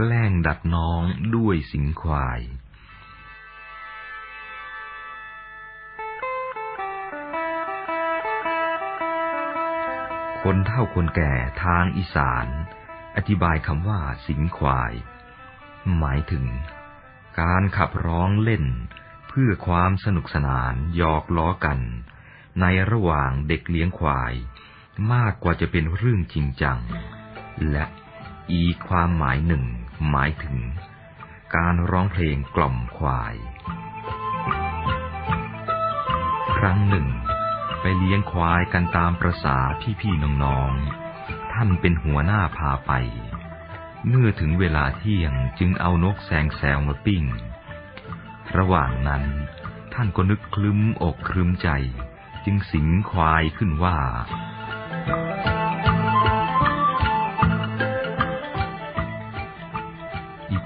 แกล้งดัดน้องด้วยสิงควาย คนเท่าคนแก่ทางอีสาน อธิบายคำว่าสิงควาย หมายถึง การขับร้องเล่น เพื่อความสนุกสนานหยอกล้อกัน ในระหว่างเด็กเลี้ยงควาย มากกว่าจะเป็นเรื่องจริงจัง และอีกความหมายหนึ่ง หมายถึง การร้องเพลงกล่อมควาย ครั้งหนึ่ง ไปเลี้ยงควายกันตามประษาพี่ๆน้องๆ ท่านเป็นหัวหน้าพาไป เมื่อถึงเวลาเที่ยงจึงเอานกแสงแซวมาปิ้ง ระหว่างนั้น ท่านก็นึกคลึ้มอกคลึ้มใจ จึงสิงควายขึ้นว่า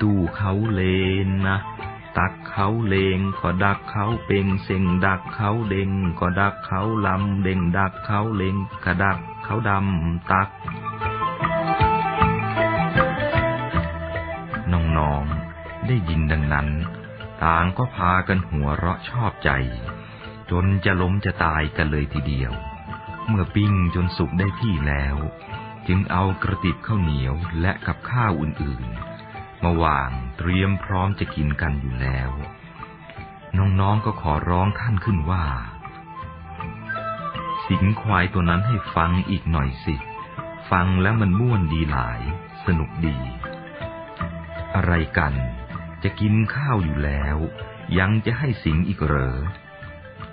ตู้เขาเลนนะตักเขาเลงก็ดักเขาเป็งเซ็งดักเขาเด้งก็ดักเขาลำเด้งดักเขาเลงกระดักเขาดำตักน้องๆได้ยินดังนั้น ต่างก็พากันหัวเราะชอบใจ จนจะล้มจะตายกันเลยทีเดียว เมื่อปิ้งจนสุกได้ที่แล้ว จึงเอากระติบข้าวเหนียวและกับข้าวอื่นๆ มาวางเตรียมพร้อมจะกินกันอยู่แล้ว น้องๆก็ขอร้องท่านขึ้นว่า สิงควายตัวนั้นให้ฟังอีกหน่อยสิ ฟังแล้วมันม่วนดีหลาย สนุกดี อะไรกัน จะกินข้าวอยู่แล้ว ยังจะให้สิงอีกเหรอ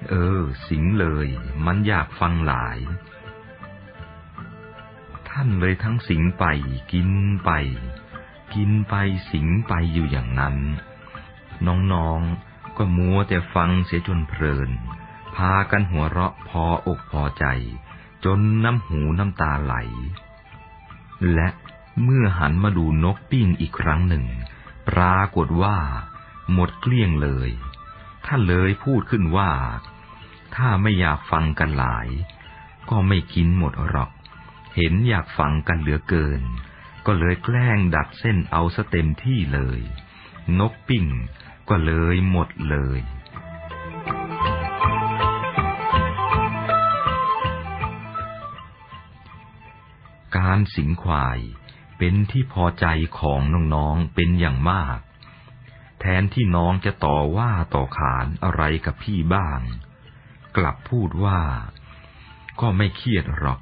เออ สิงเลย มันอยากฟังหลายท่านเลยทั้งสิงไปกินไป กินไปสิงไปอยู่อย่างนั้น น้องๆก็มัวแต่ฟังเสียจนเพลิน พากันหัวเราะพออกพอใจ จนน้ำหูน้ำตาไหล และเมื่อหันมาดูนกปิ้งอีกครั้งหนึ่ง ปรากฏว่า หมดเกลี้ยงเลย ท่านเลยพูดขึ้นว่า ถ้าไม่อยากฟังกันหลาย ก็ไม่กินหมดหรอก เห็นอยากฟังกันเหลือเกิน ก็เลยแกล้งดัดเส้นเอาซะเต็มที่เลย นกปิ้งก็เลยหมดเลย การสิงควายเป็นที่พอใจของน้องๆเป็นอย่างมาก แทนที่น้องจะต่อว่าต่อขานอะไรกับพี่บ้าง กลับพูดว่า ก็ไม่เครียดหรอก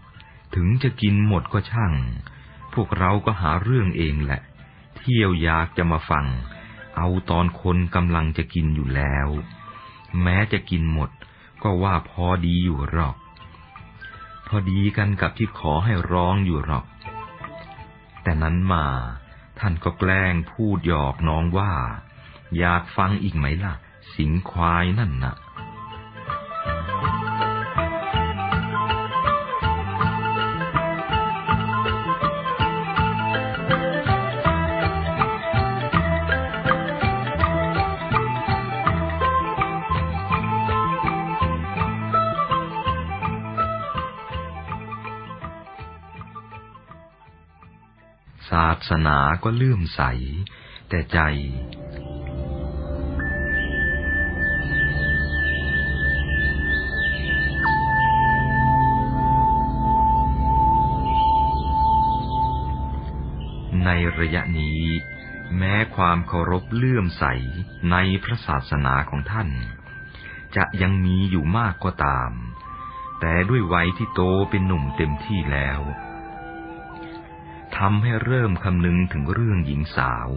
ถึงจะกินหมดก็ช่าง วกเราก็หาเรื่องเองแหละ เที่ยวอยากจะมาฟัง เอาตอนคนกำลังจะกินอยู่แล้ว แม้จะกินหมด ก็ว่าพอดีอยู่หรอก พอดีกันกับที่ขอให้ร้องอยู่หรอก แต่นั้นมาท่านก็แกล้งพูดหยอกน้องว่า อยากฟังอีกไหมล่ะ สิงควายนั่นนะ่ะ ศาสนาก็เลื่อมใส แต่ใจ ในระยะนี้ แม้ความเคารพเลื่อมใสในพระศาสนาของท่าน จะยังมีอยู่มากก็ตาม แต่ด้วยวัยที่โตเป็นหนุ่มเต็มที่แล้ว ทำให้เริ่มคำนึงถึงเรื่องหญิงสาว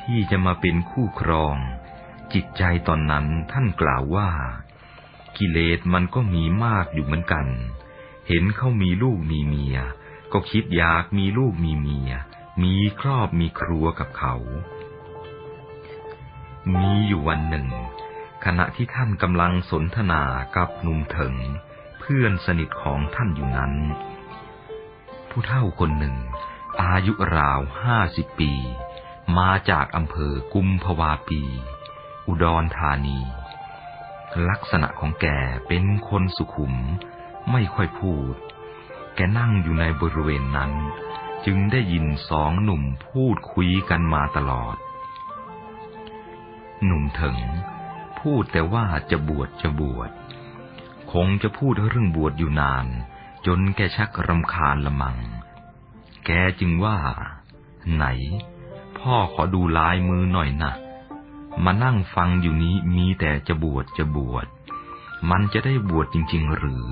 ที่จะมาเป็นคู่ครอง จิตใจตอนนั้นท่านกล่าวว่า กิเลสมันก็มีมากอยู่เหมือนกัน เห็นเขามีลูกมีเมีย ก็คิดอยากมีลูกมีเมีย มีครอบมีครัวกับเขา มีอยู่วันหนึ่ง ขณะที่ท่านกำลังสนทนากับหนุ่มเถิง เพื่อนสนิทของท่านอยู่นั้น ผู้เฒ่าคนหนึ่ง อายุราวห้าสิบปี มาจากอำเภอกุมภวาปี อุดรธานี ลักษณะของแกเป็นคนสุขุม ไม่ค่อยพูด แกนั่งอยู่ในบริเวณนั้น จึงได้ยินสองหนุ่มพูดคุยกันมาตลอด หนุ่มถึง พูดแต่ว่าจะบวชจะบวช คงจะพูดเรื่องบวชอยู่นาน จนแกชักรำคาญละมัง แกจึงว่า ไหน พ่อขอดูลายมือหน่อยนะมานั่งฟังอยู่นี้มีแต่จะบวชจะบวช มันจะได้บวชจริง ๆ หรือ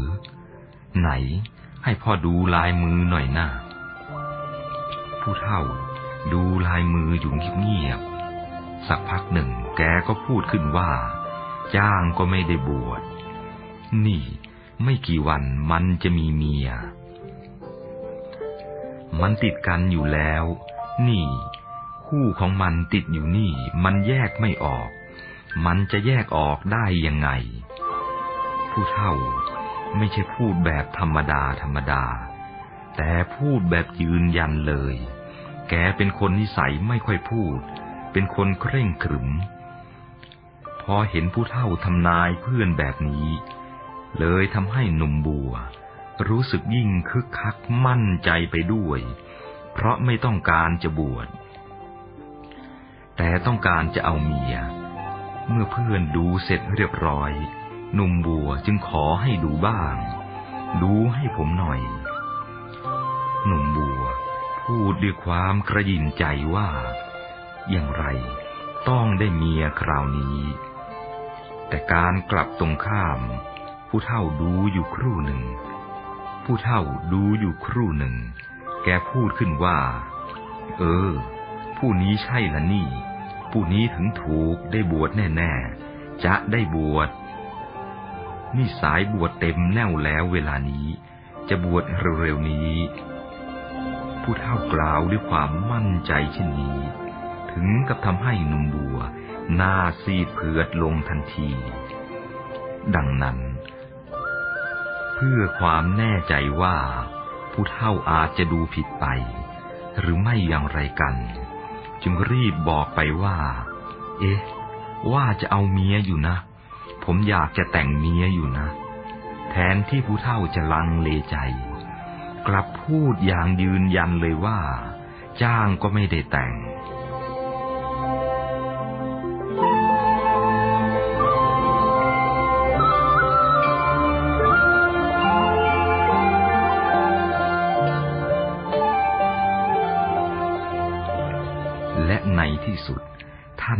ไหน ให้พ่อดูลายมือหน่อยนะผู้เฒ่า ดูลายมืออยู่เงียบๆสักพักหนึ่งแกก็พูดขึ้นว่า จ้างก็ไม่ได้บวชนี่ ไม่กี่วันมันจะมีเมีย มันติดกันอยู่แล้ว นี่ คู่ของมันติดอยู่นี่ มันแยกไม่ออก มันจะแยกออกได้ยังไง ผู้เฒ่าไม่ใช่พูดแบบธรรมดาธรรมดา แต่พูดแบบยืนยันเลย แกเป็นคนนิสัยไม่ค่อยพูด เป็นคนเคร่งขรึม พอเห็นผู้เฒ่าทำนายเพื่อนแบบนี้ เลยทำให้หนุ่มบัว รู้สึกยิ่งคึกคักมั่นใจไปด้วย เพราะไม่ต้องการจะบวช แต่ต้องการจะเอาเมีย เมื่อเพื่อนดูเสร็จเรียบร้อย หนุ่มบัวจึงขอให้ดูบ้าง ดูให้ผมหน่อย หนุ่มบัว พูดด้วยความกระยินใจว่า อย่างไรต้องได้เมียคราวนี้ แต่การกลับตรงข้าม ผู้เฒ่าดูอยู่ครู่หนึ่ง ผู้เฒ่าดูอยู่ครู่หนึ่ง แกพูดขึ้นว่า เออ ผู้นี้ใช่ละนี่ ผู้นี้ถึงถูกได้บวชแน่ๆ จะได้บวช นี่สายบวชเต็มแน่วแล้วเวลานี้ จะบวชเร็วๆนี้ ผู้เฒ่ากล่าวด้วยความมั่นใจเช่นนี้ ถึงกับทำให้หนุ่มบัวหน้าซีดเผือดลงทันที ดังนั้น พื่อความแน่ใจว่า ผู้เฒ่าอาจจะดูผิดไป หรือไม่อย่างไรกัน จึงรีบบอกไปว่า เอ๊ะ ว่าจะเอาเมียอยู่นะ ผมอยากจะแต่งเมียอยู่นะ แทนที่ผู้เฒ่าจะลังเลใจ กลับพูดอย่างยืนยันเลยว่า จ้างก็ไม่ได้แต่ง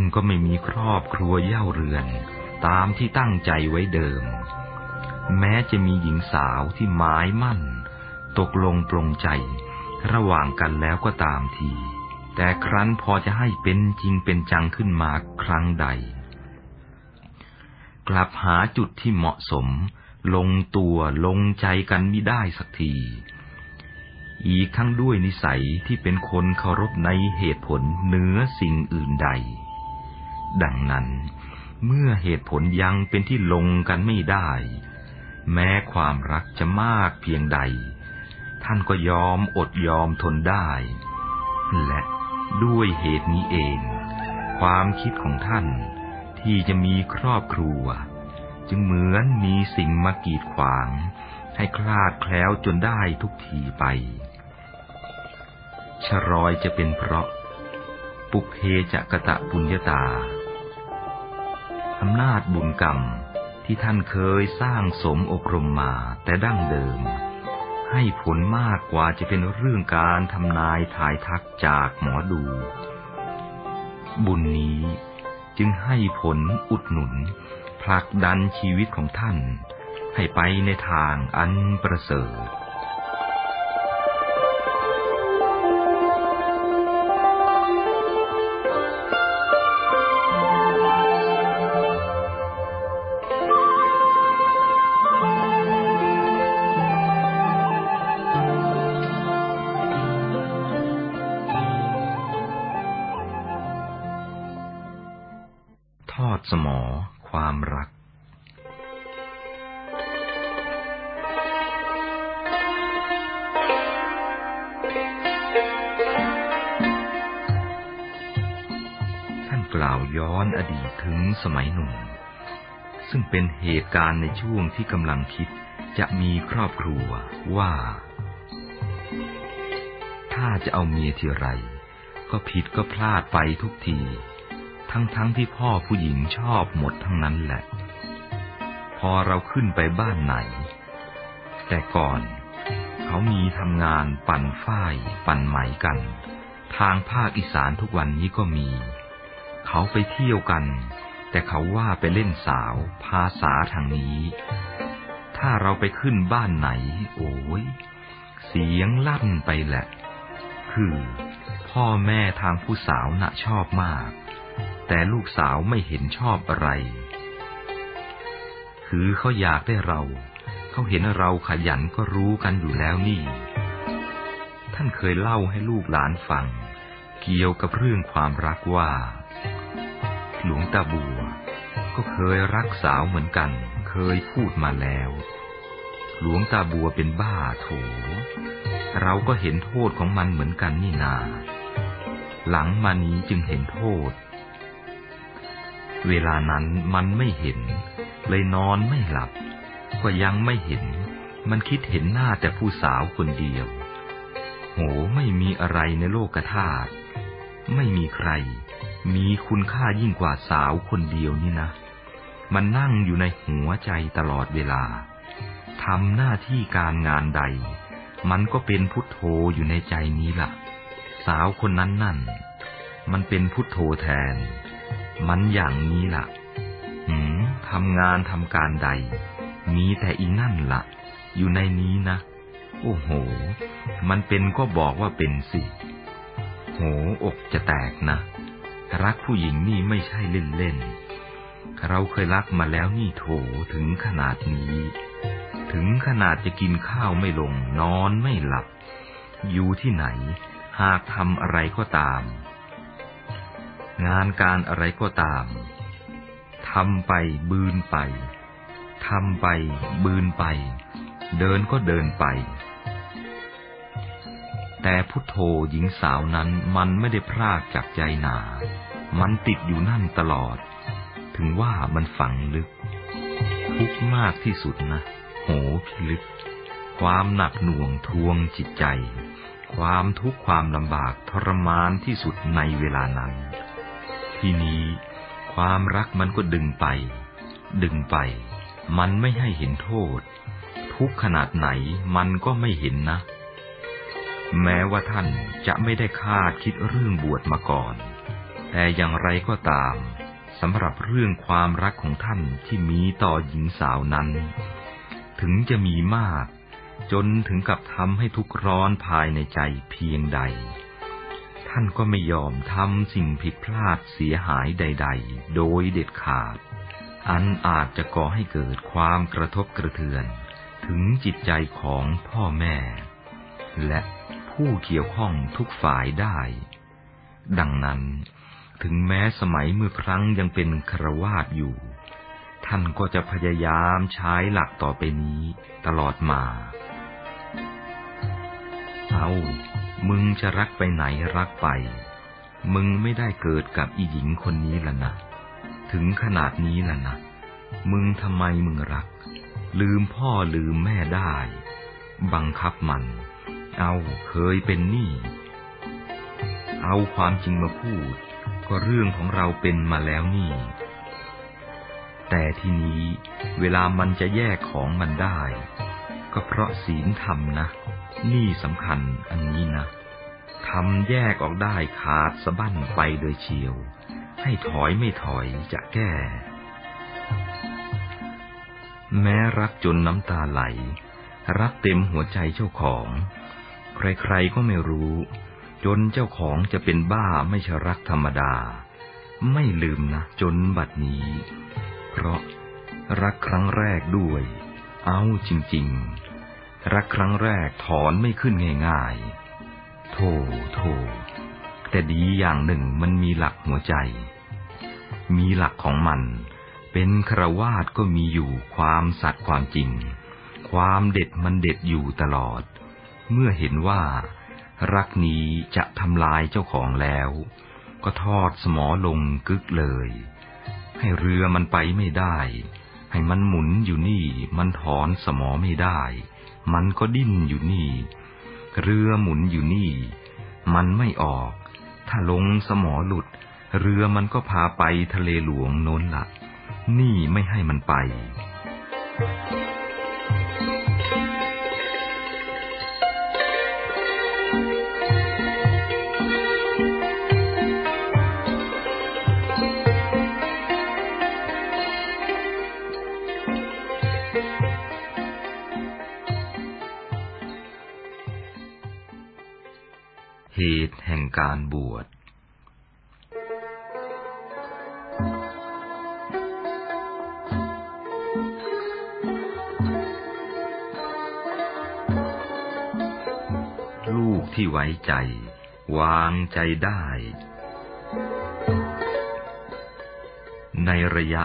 านก็ไม่มีครอบครัวเย่าเรือน ตามที่ตั้งใจไว้เดิม แม้จะมีหญิงสาวที่หมายมั่น ตกลงปลงใจ ระหว่างกันแล้วก็ตามที แต่ครั้นพอจะให้เป็นจริงเป็นจังขึ้นมาครั้งใด กลับหาจุดที่เหมาะสม ลงตัวลงใจกันไม่ได้สักทีอีกทั้งด้วยนิสัยที่เป็นคนเคารพในเหตุผลเหนือสิ่งอื่นใด ดังนั้น เมื่อเหตุผลยังเป็นที่ลงกันไม่ได้ แม้ความรักจะมากเพียงใด ท่านก็ยอมอดยอมทนได้ และด้วยเหตุนี้เอง ความคิดของท่านที่จะมีครอบครัว จึงเหมือนมีสิ่งมากีดขวาง ให้คลาดแคล้วจนได้ทุกทีไป ชรอยจะเป็นเพราะ ปุเพจะกะตะปุญญาตา อำนาจบุญกรรมที่ท่านเคยสร้างสมอบรมมาแต่ดั้งเดิม ให้ผลมากกว่าจะเป็นเรื่องการทำนายถ่ายทักจากหมอดู บุญนี้จึงให้ผลอุดหนุน ผลักดันชีวิตของท่าน ให้ไปในทางอันประเสริฐ สมัยหนุ่ม ซึ่งเป็นเหตุการณ์ในช่วงที่กำลังคิดจะมีครอบครัวว่า ถ้าจะเอาเมียทีไร ก็ผิดก็พลาดไปทุกที ทั้งๆทที่พ่อผู้หญิงชอบหมดทั้งนั้นแหละ พอเราขึ้นไปบ้านไหน แต่ก่อน เขามีทำงานปั่นฝ้าย ปั่นไหมกัน ทางภาคอีสานทุกวันนี้ก็มี เขาไปเที่ยวกัน แต่เขาว่าไปเล่นสาว ภาษาทางนี้ ถ้าเราไปขึ้นบ้านไหน โอ้ย เสียงลั่นไปแหละ คือ พ่อแม่ทางผู้สาวน่ะชอบมาก แต่ลูกสาวไม่เห็นชอบอะไร คือเขาอยากได้เรา เขาเห็นเราขยันก็รู้กันอยู่แล้วนี่ ท่านเคยเล่าให้ลูกหลานฟัง เกี่ยวกับเรื่องความรักว่า หลวงตาบัว ก็เคยรักสาวเหมือนกัน เคยพูดมาแล้ว หลวงตาบัวเป็นบ้าโถเราก็เห็นโทษของมันเหมือนกันนี่นา หลังมานี้จึงเห็นโทษ เวลานั้นมันไม่เห็น เลยนอนไม่หลับ ก็ยังไม่เห็น มันคิดเห็นหน้าแต่ผู้สาวคนเดียว โหไม่มีอะไรในโลกธาตุไม่มีใคร มีคุณค่ายิ่งกว่าสาวคนเดียวนี่นะ มันนั่งอยู่ในหัวใจตลอดเวลาทำหน้าที่การงานใด มันก็เป็นพุทโธอยู่ในใจนี้ละ่ะ สาวคนนั้นนั่น มันเป็นพุทโธแทน มันอย่างนี้ละ่ะหืมทำงานทำการใด มีแต่อีนั่นละ่ะ อยู่ในนี้นะ โอ้โห มันเป็นก็บอกว่าเป็นสิ โหอกจะแตกนะ รักผู้หญิงนี่ไม่ใช่เล่นๆ เราเคยรักมาแล้วนี่โถถึงขนาดนี้ ถึงขนาดจะกินข้าวไม่ลง นอนไม่หลับ อยู่ที่ไหน หากทำอะไรก็ตาม งานการอะไรก็ตามทำไปบืนไปทำไปบืนไป เดินก็เดินไป แต่พุทโธหญิงสาวนั้นมันไม่ได้พรากจากใจหนา มันติดอยู่นั่นตลอด ถึงว่ามันฝังลึก ทุกมากที่สุดนะ โหพิลึก ความหนักหน่วงทวงจิตใจ ความทุกข์ความลำบากทรมานที่สุดในเวลานั้น ทีนี้ความรักมันก็ดึงไป ดึงไป มันไม่ให้เห็นโทษ ทุกขนาดไหนมันก็ไม่เห็นนะ แม้ว่าท่านจะไม่ได้คาดคิดเรื่องบวชมาก่อน แต่อย่างไรก็ตามสำหรับเรื่องความรักของท่านที่มีต่อหญิงสาวนั้น ถึงจะมีมาก จนถึงกับทำให้ทุกร้อนภายในใจเพียงใด ท่านก็ไม่ยอมทำสิ่งผิดพลาดเสียหายใด ๆ โดยเด็ดขาด อันอาจจะก่อให้เกิดความกระทบกระเทือน ถึงจิตใจของพ่อแม่ และผู้เกี่ยวข้องทุกฝ่ายได้ ดังนั้น ถึงแม้สมัยเมื่อครั้งยังเป็นครวาสอยู่ ท่านก็จะพยายามใช้หลักต่อไปนี้ตลอดมา เอามึงจะรักไปไหนรักไป มึงไม่ได้เกิดกับอีหญิงคนนี้ละนะ ถึงขนาดนี้ละนะ มึงทำไมมึงรัก ลืมพ่อลืมแม่ได้ บังคับมัน เอาเคยเป็นหนี้ เอาความจริงมาพูด ก็เรื่องของเราเป็นมาแล้วนี่ แต่ทีนี้เวลามันจะแยกของมันได้ ก็เพราะศีลธรรมนะ นี่สำคัญอันนี้นะทำแยกออกได้ขาดสะบั้นไปโดยเฉียว ให้ถอยไม่ถอยจะแก้ แม้รักจนน้ำตาไหล รักเต็มหัวใจเจ้าของ ใครๆก็ไม่รู้ จนเจ้าของจะเป็นบ้าไม่ชรักธรรมดา ไม่ลืมนะจนบัดนี้ เพราะรักครั้งแรกด้วย เอาจริง ๆ รักครั้งแรกถอนไม่ขึ้นง่ายๆโธ่โธ่แต่ดีอย่างหนึ่งมันมีหลักหัวใจ มีหลักของมัน เป็นครวาดก็มีอยู่ความสัตย์ความจริง ความเด็ดมันเด็ดอยู่ตลอด เมื่อเห็นว่า รักนี้จะทำลายเจ้าของแล้ว ก็ทอดสมอลงกึกเลย ให้เรือมันไปไม่ได้ ให้มันหมุนอยู่นี่ มันถอนสมอไม่ได้ มันก็ดิ้นอยู่นี่ เรือหมุนอยู่นี่ มันไม่ออก ถ้าลงสมอหลุด เรือมันก็พาไปทะเลหลวงโน้นละนี่ไม่ให้มันไปเห ตุแห่งการบวช ลูกที่ไว้ใจ วางใจได้ ในระยะ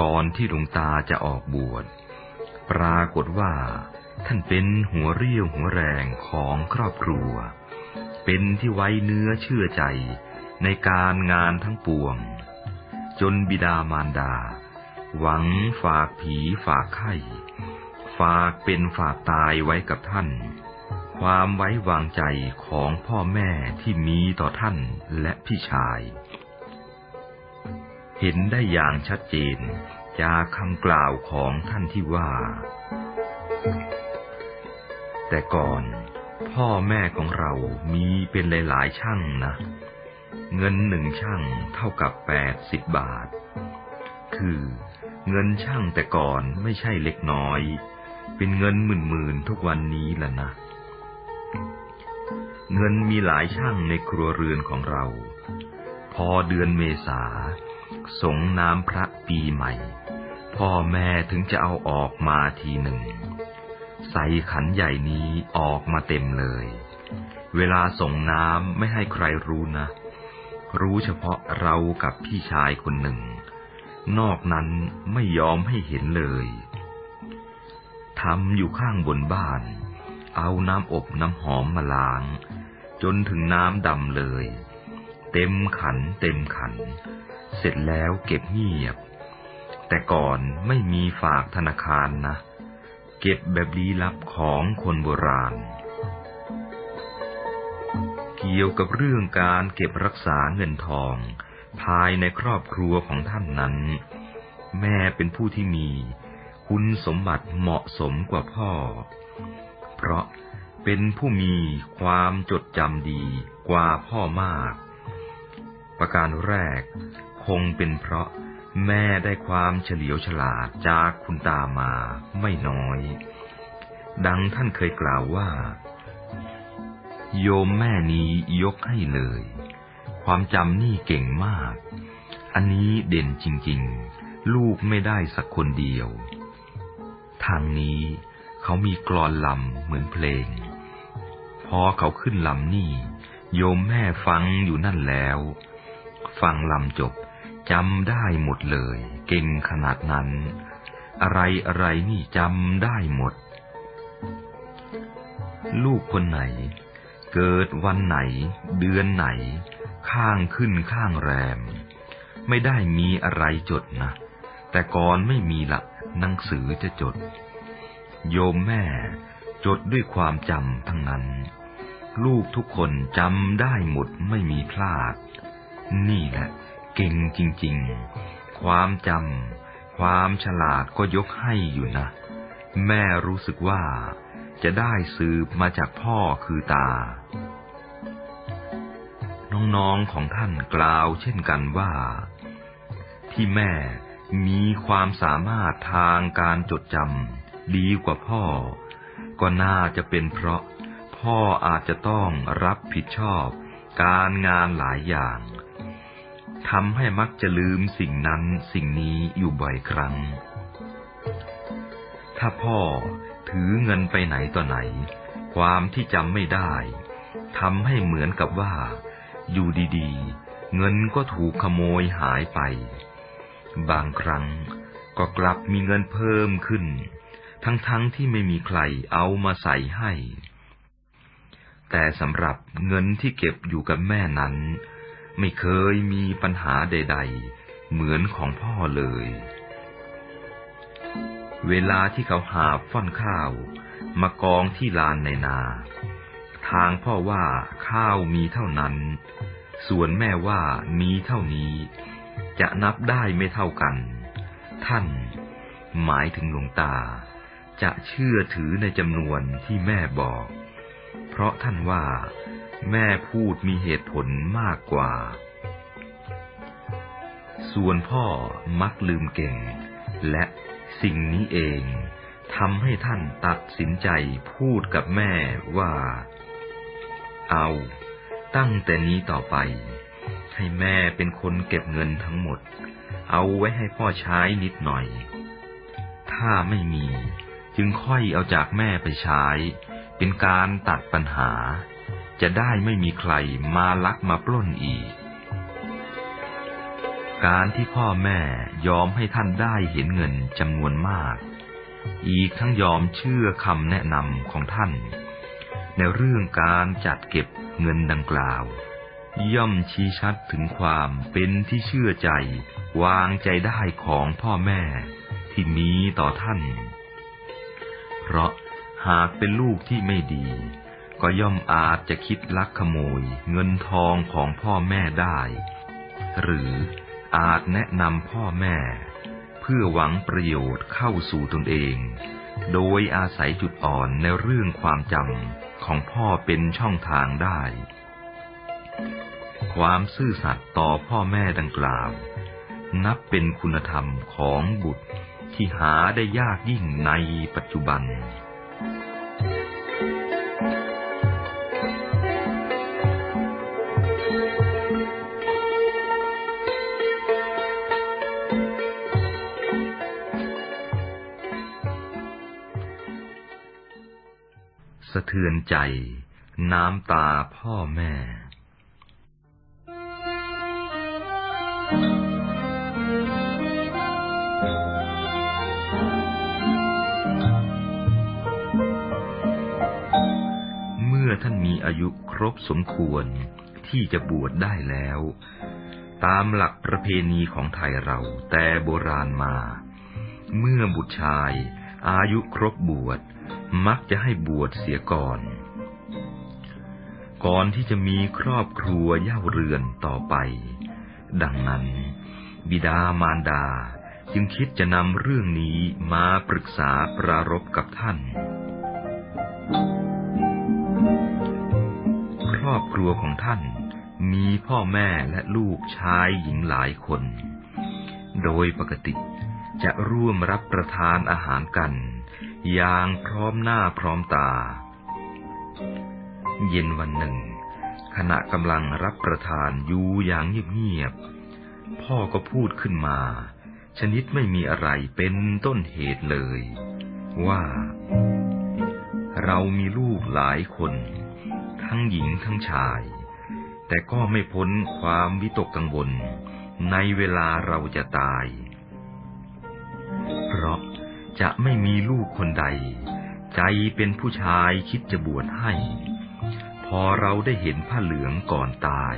ก่อนที่หลวงตาจะออกบวช ปรากฏว่าท่านเป็นหัวเรี่ยวหัวแรงของครอบครัว เป็นที่ไว้เนื้อเชื่อใจในการงานทั้งปวง จนบิดามารดา หวังฝากผีฝากไข่ฝากเป็นฝากตายไว้กับท่าน ความไว้วางใจของพ่อแม่ที่มีต่อท่านและพี่ชาย เห็นได้อย่างชัดเจนจากคำกล่าวของท่านที่ว่า แต่ก่อน พ่อแม่ของเรามีเป็นหลายๆช่างนะ เงินหนึ่งช่างเท่ากับแปดสิบบาท คือเงินช่างแต่ก่อนไม่ใช่เล็กน้อย เป็นเงินหมื่นๆทุกวันนี้ละนะ เงินมีหลายช่างในครัวเรือนของเรา พอเดือนเมษา สงน้ำพระปีใหม่ พ่อแม่ถึงจะเอาออกมาทีหนึ่ง ใส่ขันใหญ่นี้ออกมาเต็มเลย เวลาส่งน้ำไม่ให้ใครรู้นะ รู้เฉพาะเรากับพี่ชายคนหนึ่ง นอกนั้นไม่ยอมให้เห็นเลยทำอยู่ข้างบนบ้าน เอาน้ำอบน้ำหอมมาล้าง จนถึงน้ำดำเลย เต็มขันเต็มขัน เสร็จแล้วเก็บเงียบ แต่ก่อนไม่มีฝากธนาคารนะ เก็บแบบลี้ลับของคนโบราณ เกี่ยวกับเรื่องการเก็บรักษาเงินทอง ภายในครอบครัวของท่านนั้น แม่เป็นผู้ที่มี คุณสมบัติเหมาะสมกว่าพ่อ เพราะเป็นผู้มีความจดจำดีกว่าพ่อมาก ประการแรกคงเป็นเพราะ แม่ได้ความเฉลียวฉลาดจากคุณตามาไม่น้อย ดังท่านเคยกล่าวว่า โยมแม่นี้ยกให้เลย ความจำนี่เก่งมาก อันนี้เด่นจริงๆ ลูกไม่ได้สักคนเดียว ทางนี้เขามีกรอนลำเหมือนเพลง พอเขาขึ้นลำนี่ โยมแม่ฟังอยู่นั่นแล้ว ฟังลำจบ จำได้หมดเลย เก่งขนาดนั้น อะไรอะไรนี่จำได้หมด ลูกคนไหน เกิดวันไหน เดือนไหน ข้างขึ้นข้างแรม ไม่ได้มีอะไรจดนะ แต่ก่อนไม่มีละหนังสือจะจด โยมแม่จดด้วยความจำทั้งนั้น ลูกทุกคนจำได้หมดไม่มีพลาด นี่แหละ เก่งจริงๆ ความจำความฉลาดก็ยกให้อยู่นะ แม่รู้สึกว่าจะได้สืบมาจากพ่อคือตา น้องๆของท่านกล่าวเช่นกันว่า ที่แม่มีความสามารถทางการจดจำดีกว่าพ่อ ก็น่าจะเป็นเพราะพ่ออาจจะต้องรับผิดชอบการงานหลายอย่าง ทำให้มักจะลืมสิ่งนั้นสิ่งนี้อยู่บ่อยครั้ง ถ้าพ่อถือเงินไปไหนต่อไหน ความที่จำไม่ได้ทำให้เหมือนกับว่า อยู่ดีๆ เงินก็ถูกขโมยหายไป บางครั้งก็กลับมีเงินเพิ่มขึ้น ทั้งๆทที่ไม่มีใครเอามาใส่ให้ แต่สำหรับเงินที่เก็บอยู่กับแม่นั้น ไม่เคยมีปัญหาใด ๆ เหมือนของพ่อเลย เวลาที่เขาหาฟ่อนข้าว มากองที่ลานในนา ทางพ่อว่าข้าวมีเท่านั้น ส่วนแม่ว่ามีเท่านี้ จะนับได้ไม่เท่ากัน ท่านหมายถึงหลวงตา จะเชื่อถือในจำนวนที่แม่บอก เพราะท่านว่า แม่พูดมีเหตุผลมากกว่า ส่วนพ่อมักลืมเก่ง และสิ่งนี้เองทำให้ท่านตัดสินใจพูดกับแม่ว่า เอาตั้งแต่นี้ต่อไป ให้แม่เป็นคนเก็บเงินทั้งหมด เอาไว้ให้พ่อใช้นิดหน่อย ถ้าไม่มีจึงค่อยเอาจากแม่ไปใช้ เป็นการตัดปัญหา จะได้ไม่มีใครมาลักมาปล้นอีก การที่พ่อแม่ยอมให้ท่านได้เห็นเงินจำนวนมาก อีกทั้งยอมเชื่อคำแนะนำของท่าน ในเรื่องการจัดเก็บเงินดังกล่าว ย่อมชี้ชัดถึงความเป็นที่เชื่อใจ วางใจได้ของพ่อแม่ที่มีต่อท่าน เพราะหากเป็นลูกที่ไม่ดี ก็ย่อมอาจจะคิดลักขโมยเงินทองของพ่อแม่ได้ หรืออาจแนะนำพ่อแม่ เพื่อหวังประโยชน์เข้าสู่ตนเอง โดยอาศัยจุดอ่อนในเรื่องความจำของพ่อเป็นช่องทางได้ ความซื่อสัตย์ต่อพ่อแม่ดังกล่าว นับเป็นคุณธรรมของบุตรที่หาได้ยากยิ่งในปัจจุบัน เทือนใจ น้ำตาพ่อแม่ เมื่อท่านมีอายุครบสมควรที่จะบวชได้แล้ว ตามหลักประเพณีของไทยเราแต่โบราณมา เมื่อบุตรชายอายุครบบวช มักจะให้บวชเสียก่อน ก่อนที่จะมีครอบครัวเย่าเรือนต่อไป ดังนั้น บิดามารดาจึงคิดจะนำเรื่องนี้มาปรึกษาปรารบกับท่าน ครอบครัวของท่านมีพ่อแม่และลูกชายหญิงหลายคน โดยปกติจะร่วมรับประทานอาหารกัน อย่างพร้อมหน้าพร้อมตา เย็นวันหนึ่ง ขณะกำลังรับประทานอยู่อย่างเงียบๆพ่อก็พูดขึ้นมา ชนิดไม่มีอะไรเป็นต้นเหตุเลย ว่า เรามีลูกหลายคน ทั้งหญิงทั้งชาย แต่ก็ไม่พ้นความวิตกกังวลในเวลาเราจะตาย เพราะ จะไม่มีลูกคนใด ใจเป็นผู้ชายคิดจะบวชให้ พอเราได้เห็นผ้าเหลืองก่อนตาย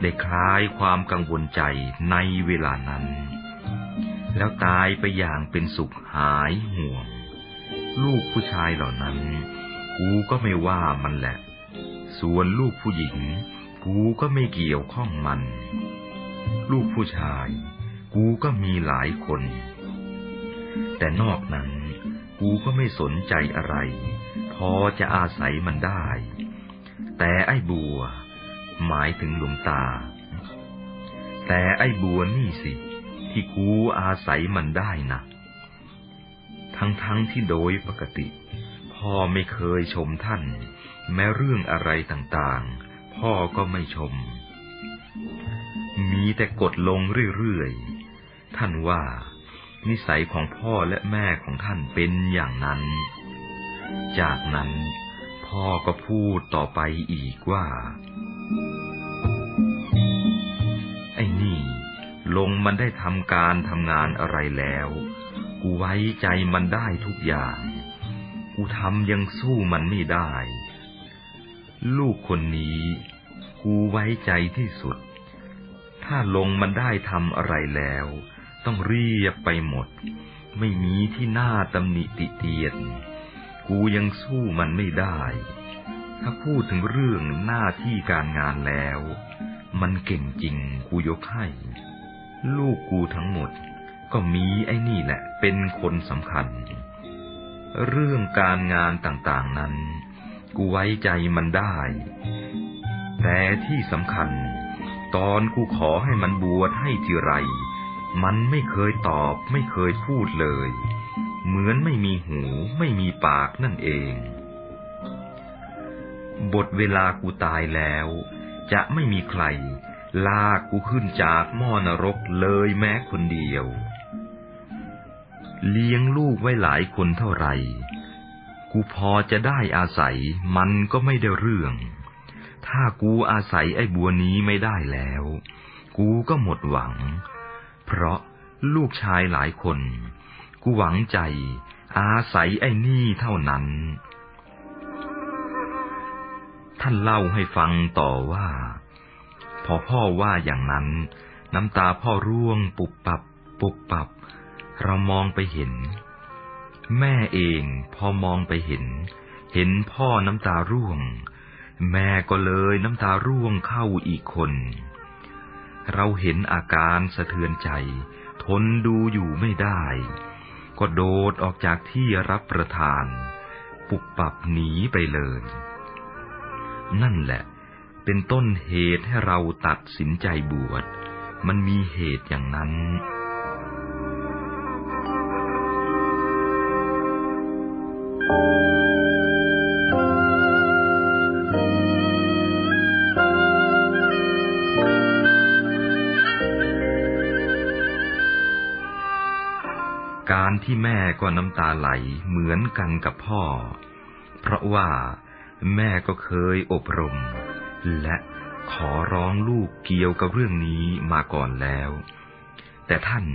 ได้คลายความกังวลใจในเวลานั้น แล้วตายไปอย่างเป็นสุขหายห่วง ลูกผู้ชายเหล่านั้น กูก็ไม่ว่ามันแหละ ส่วนลูกผู้หญิง กูก็ไม่เกี่ยวข้องมัน ลูกผู้ชาย กูก็มีหลายคน แต่นอกนั้น กูก็ไม่สนใจอะไร พอจะอาศัยมันได้ แต่ไอ้บัว หมายถึงหลวงตา แต่ไอ้บัวนี่สิ ที่กูอาศัยมันได้นะทั้งๆทที่โดยปกติ พ่อไม่เคยชมท่าน แม้เรื่องอะไรต่างๆ พ่อก็ไม่ชม มีแต่กดลงเรื่อยๆ ท่านว่า นิสัยของพ่อและแม่ของท่านเป็นอย่างนั้น จากนั้นพ่อก็พูดต่อไปอีกว่า ไอ้นี่ ลงมันได้ทำการทำงานอะไรแล้ว กูไว้ใจมันได้ทุกอย่าง กูทำยังสู้มันไม่ได้ ลูกคนนี้ กูไว้ใจที่สุด ถ้าลงมันได้ทำอะไรแล้ว ต้องเรียบไปหมด ไม่มีที่หน้าตำหนิติเตียน กูยังสู้มันไม่ได้ ถ้าพูดถึงเรื่องหน้าที่การงานแล้ว มันเก่งจริงกูยกให้ ลูกกูทั้งหมด ก็มีไอ้นี่แหละ เป็นคนสำคัญ เรื่องการงานต่างๆนั้น กูไว้ใจมันได้ แต่ที่สำคัญ ตอนกูขอให้มันบวชให้ทีไร มันไม่เคยตอบไม่เคยพูดเลย เหมือนไม่มีหูไม่มีปากนั่นเอง บทเวลากูตายแล้ว จะไม่มีใคร ลากกูขึ้นจากหม้อนรกเลยแม้คนเดียว เลี้ยงลูกไว้หลายคนเท่าไหร่กูพอจะได้อาศัยมันก็ไม่ได้เรื่อง ถ้ากูอาศัยไอ้บัวนี้ไม่ได้แล้ว กูก็หมดหวัง เพราะลูกชายหลายคน กูหวังใจ อาศัยไอ้นี่เท่านั้น ท่านเล่าให้ฟังต่อว่า พอพ่อว่าอย่างนั้น น้ำตาพ่อร่วงปุบปับ ปุบปับ เรามองไปเห็น แม่เองพอมองไปเห็น เห็นพ่อน้ำตาร่วง แม่ก็เลยน้ำตาร่วงเข้าอีกคน เราเห็นอาการสะเทือนใจ ทนดูอยู่ไม่ได้ ก็โดดออกจากที่รับประทาน ปุบปับหนีไปเลย นั่นแหละ เป็นต้นเหตุให้เราตัดสินใจบวช มันมีเหตุอย่างนั้น ที่แม่ก็น้ำตาไหลเหมือนกันกับพ่อ เพราะว่าแม่ก็เคยอบรม และขอร้องลูกเกี่ยวกับเรื่องนี้มาก่อนแล้ว แต่ท่าน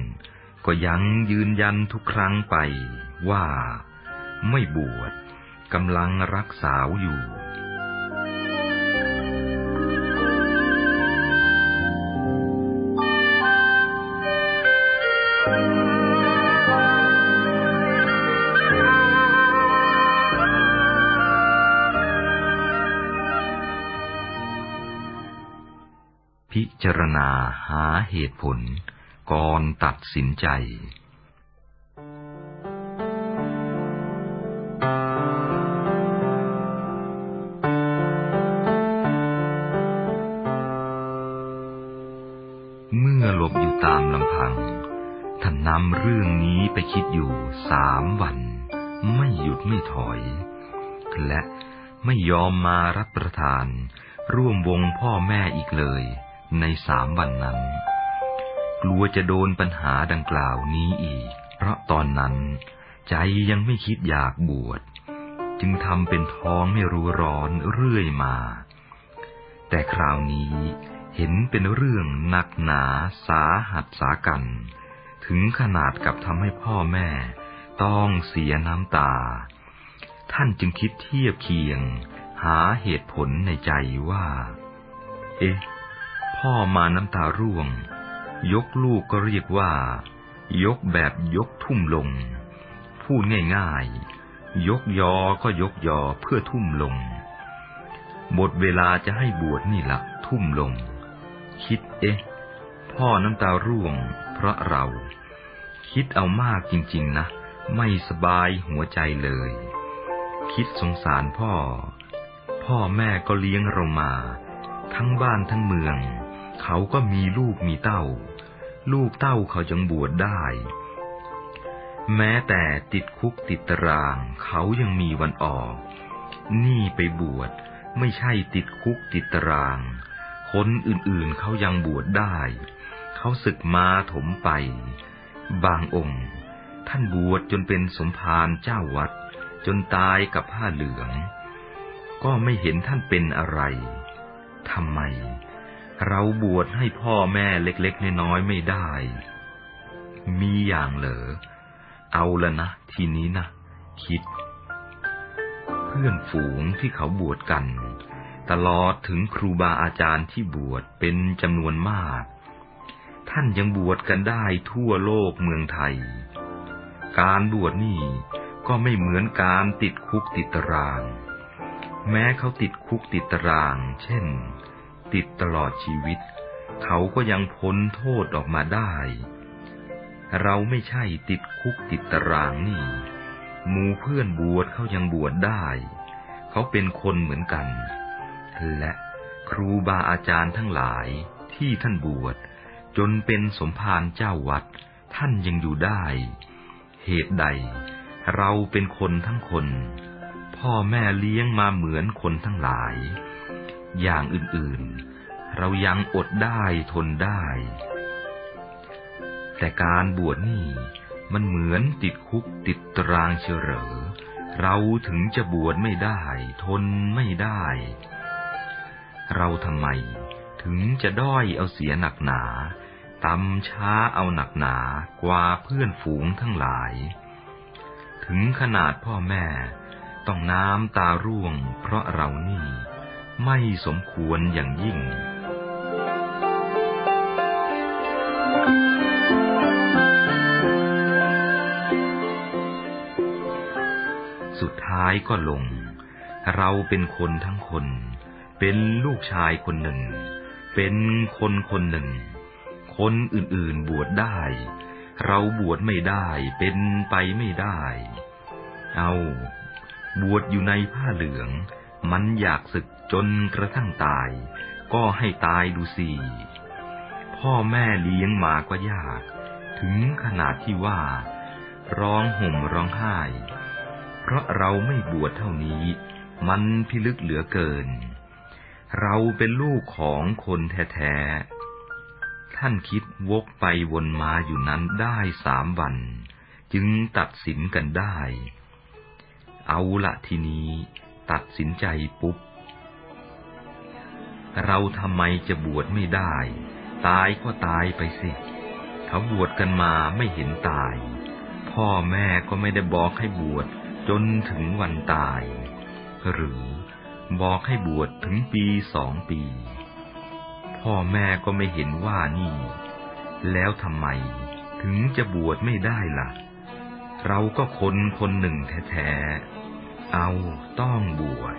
ก็ยังยืนยันทุกครั้งไปว่าไม่บวชกำลังรักษาอยู่ ณาหาเหตุผล ก่อนตัดสินใจ เมื่อหลบอยู่ตามลำพัง ท่านนำเรื่องนี้ไปคิดอยู่สามวัน ไม่หยุดไม่ถอย และไม่ยอมมารับประทาน ร่วมวงพ่อแม่อีกเลย ในสามวันนั้น กลัวจะโดนปัญหาดังกล่าวนี้อีก เพราะตอนนั้น ใจยังไม่คิดอยากบวช จึงทำเป็นท้องไม่รู้ร้อนเรื่อยมา แต่คราวนี้เห็นเป็นเรื่องหนักหนาสาหัสสากัน ถึงขนาดกับทำให้พ่อแม่ต้องเสียน้ำตา ท่านจึงคิดเทียบเคียง หาเหตุผลในใจว่า เอ๊ะ พ่อมาน้ำตาร่วง ยกลูกก็เรียกว่า ยกแบบยกทุ่มลง พูดง่ายๆ ยกยอก็ยกยอเพื่อทุ่มลง หมดเวลาจะให้บวชนี่ละทุ่มลง คิดเอ๊ะ พ่อน้ำตาร่วง เพราะเรา คิดเอามากจริง ๆ นะ ไม่สบายหัวใจเลย คิดสงสารพ่อ พ่อแม่ก็เลี้ยงเรามา ทั้งบ้านทั้งเมือง เขาก็มีลูกมีเต้า ลูกเต้าเขายังบวชได้ แม้แต่ติดคุกติดตาราง เขายังมีวันออก นี่ไปบวชไม่ใช่ติดคุกติดตาราง คนอื่นๆเขายังบวชได้ เขาศึกมาถมไป บางองค์ ท่านบวชจนเป็นสมภารเจ้าวัด จนตายกับผ้าเหลือง ก็ไม่เห็นท่านเป็นอะไรทำไม เราบวชให้พ่อแม่เล็กๆน้อยๆไม่ได้ มีอย่างเหรอเอาละนะ ทีนี้นะ คิด เพื่อนฝูงที่เขาบวชกัน ตลอดถึงครูบาอาจารย์ที่บวชเป็นจำนวนมาก ท่านยังบวชกันได้ทั่วโลกเมืองไทย การบวชนี่ก็ไม่เหมือนการติดคุกติดตาราง แม้เขาติดคุกติดตาราง เช่น ติดตลอดชีวิต เขาก็ยังพ้นโทษออกมาได้ เราไม่ใช่ติดคุกติดตารางนี่ หมูเพื่อนบวชเขายังบวชได้ เขาเป็นคนเหมือนกัน และครูบาอาจารย์ทั้งหลายที่ท่านบวชจนเป็นสมภารเจ้าวัด ท่านยังอยู่ได้ เหตุใด เราเป็นคนทั้งคน พ่อแม่เลี้ยงมาเหมือนคนทั้งหลาย อย่างอื่นๆ เรายังอดได้ทนได้ แต่การบวชนี่มันเหมือนติดคุกติดตารางเฉลอเราถึงจะบวชไม่ได้ ทนไม่ได้ เราทำไมถึงจะด้อยเอาเสียหนักหนาตำช้าเอาหนักหนากว่าเพื่อนฝูงทั้งหลาย ถึงขนาดพ่อแม่ต้องน้ำตาร่วงเพราะเรานี่ ไม่สมควรอย่างยิ่ง สุดท้ายก็ลง เราเป็นคนทั้งคน เป็นลูกชายคนหนึ่ง เป็นคนคนหนึ่ง คนอื่นๆบวชได้ เราบวชไม่ได้เป็นไปไม่ได้ เอา บวชอยู่ในผ้าเหลือง มันอยากศึกจนกระทั่งตาย ก็ให้ตายดูสิ พ่อแม่เลี้ยงมาก็ยาก ถึงขนาดที่ว่า ร้องห่มร้องไห้ เพราะเราไม่บวชเท่านี้ มันพิลึกเหลือเกิน เราเป็นลูกของคนแท้ท่านคิดวกไปวนมาอยู่นั้นได้สามวัน จึงตัดสินกันได้ เอาละทีนี้ ตัดสินใจปุ๊บ เราทำไมจะบวชไม่ได้ ตายก็ตายไปสิ เขาบวชกันมาไม่เห็นตาย พ่อแม่ก็ไม่ได้บอกให้บวชจนถึงวันตาย หรือบอกให้บวชถึงปีสองปี พ่อแม่ก็ไม่เห็นว่านี่ แล้วทำไมถึงจะบวชไม่ได้ละ่ะ เราก็คนคนหนึ่งแท้ๆ เอาต้องบวช